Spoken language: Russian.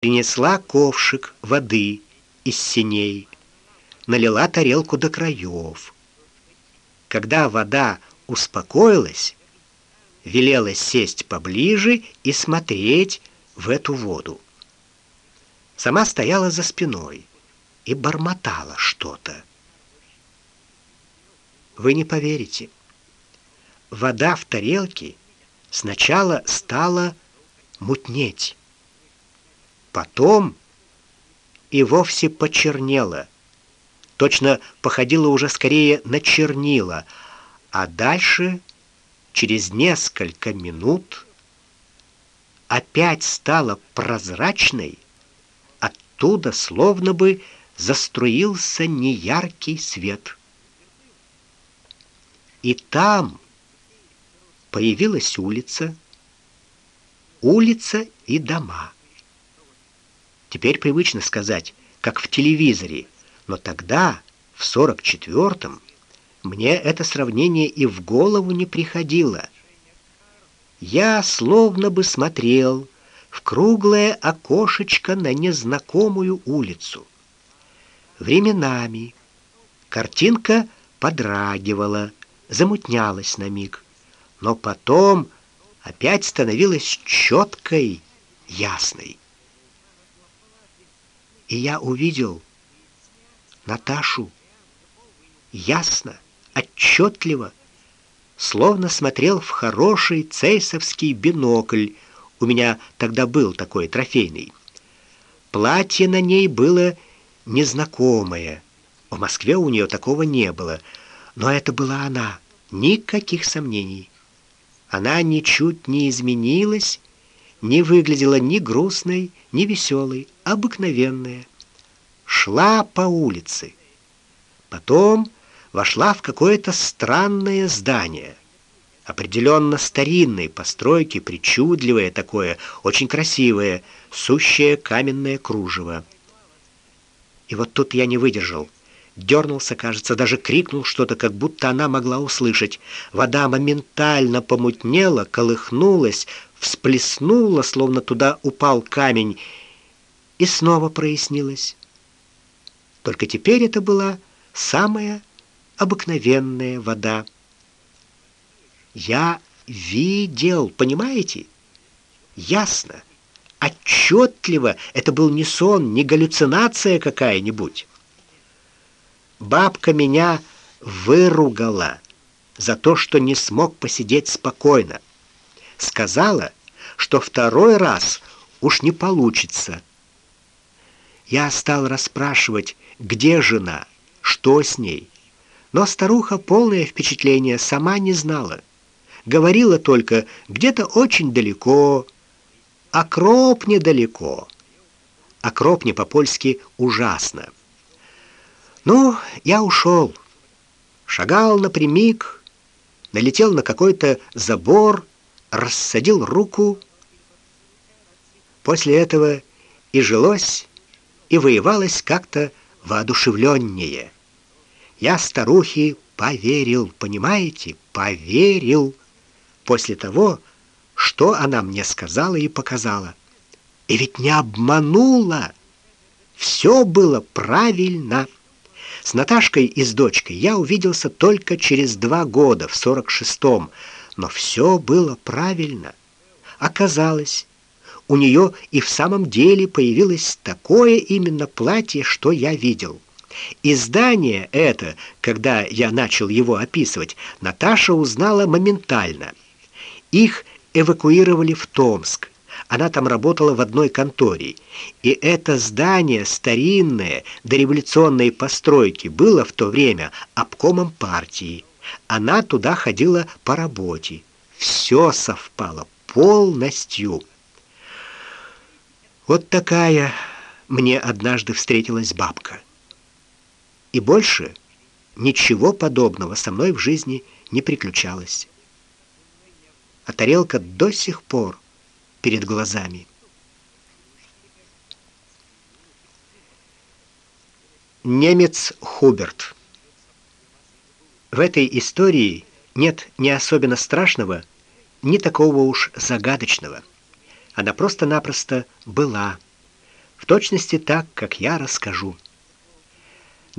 Принесла ковшик воды из синей, налила тарелку до краев. Когда вода успокоилась, велела сесть поближе и смотреть в эту воду. Сама стояла за спиной и бормотала что-то. Вы не поверите. Вода в тарелке сначала стала мутнеть. Потом и вовсе почернела. Точно походила уже скорее на чернила, а дальше через несколько минут опять стала прозрачной, оттуда словно бы заструился неяркий свет. И там появилась улица, улица и дома. Теперь привычно сказать, как в телевизоре, но тогда, в 44-м, мне это сравнение и в голову не приходило. Я словно бы смотрел в круглое окошечко на незнакомую улицу. Временами картинка подрагивала, замутнялась на миг, но потом опять становилась четкой, ясной. И я увидел Наташу ясно, отчетливо, словно смотрел в хороший цейсовский бинокль. У меня тогда был такой трофейный. Платье на ней было незнакомое. В Москве у нее такого не было, но это была она, никаких сомнений. Она ничуть не изменилась, не выглядела ни грустной, ни веселой, обыкновенная. Шла по улице. Потом вошла в какое-то странное здание. Определенно старинной постройки, причудливое такое, очень красивое, сущее каменное кружево. И вот тут я не выдержал. Дернулся, кажется, даже крикнул что-то, как будто она могла услышать. Вода моментально помутнела, колыхнулась, всплеснула, словно туда упал камень, и снова прояснилось. Только теперь это была самая обыкновенная вода. Я видел, понимаете? Ясно, отчетливо, это был не сон, не галлюцинация какая-нибудь. Бабка меня выругала за то, что не смог посидеть спокойно. Сказала, что второй раз уж не получится. Я стал расспрашивать, где жена, что с ней. Но старуха полное впечатление сама не знала. Говорила только где-то очень далеко, окроп недалеко. Окроп не по-польски ужасно. Ну, я ушел. Шагал напрямик, налетел на какой-то забор, рассадил руку. После этого и жилось, и воевалось как-то воодушевленнее. Я старухе поверил, понимаете? Поверил после того, что она мне сказала и показала. И ведь не обманула. Все было правильно. С Наташкой и с дочкой я увиделся только через два года, в сорок шестом, но все было правильно. Оказалось, у нее и в самом деле появилось такое именно платье, что я видел. Издание это, когда я начал его описывать, Наташа узнала моментально. Их эвакуировали в Томск. Она там работала в одной конторе. И это здание старинное, дореволюционной постройки было в то время обкомом партии. Она туда ходила по работе. Все совпало полностью. Вот такая мне однажды встретилась бабка. И больше ничего подобного со мной в жизни не приключалось. А тарелка до сих пор перед глазами. Немец Хуберт. В этой истории нет ни особенно страшного, ни такого уж загадочного. Она просто-напросто была. в точности так, как я расскажу.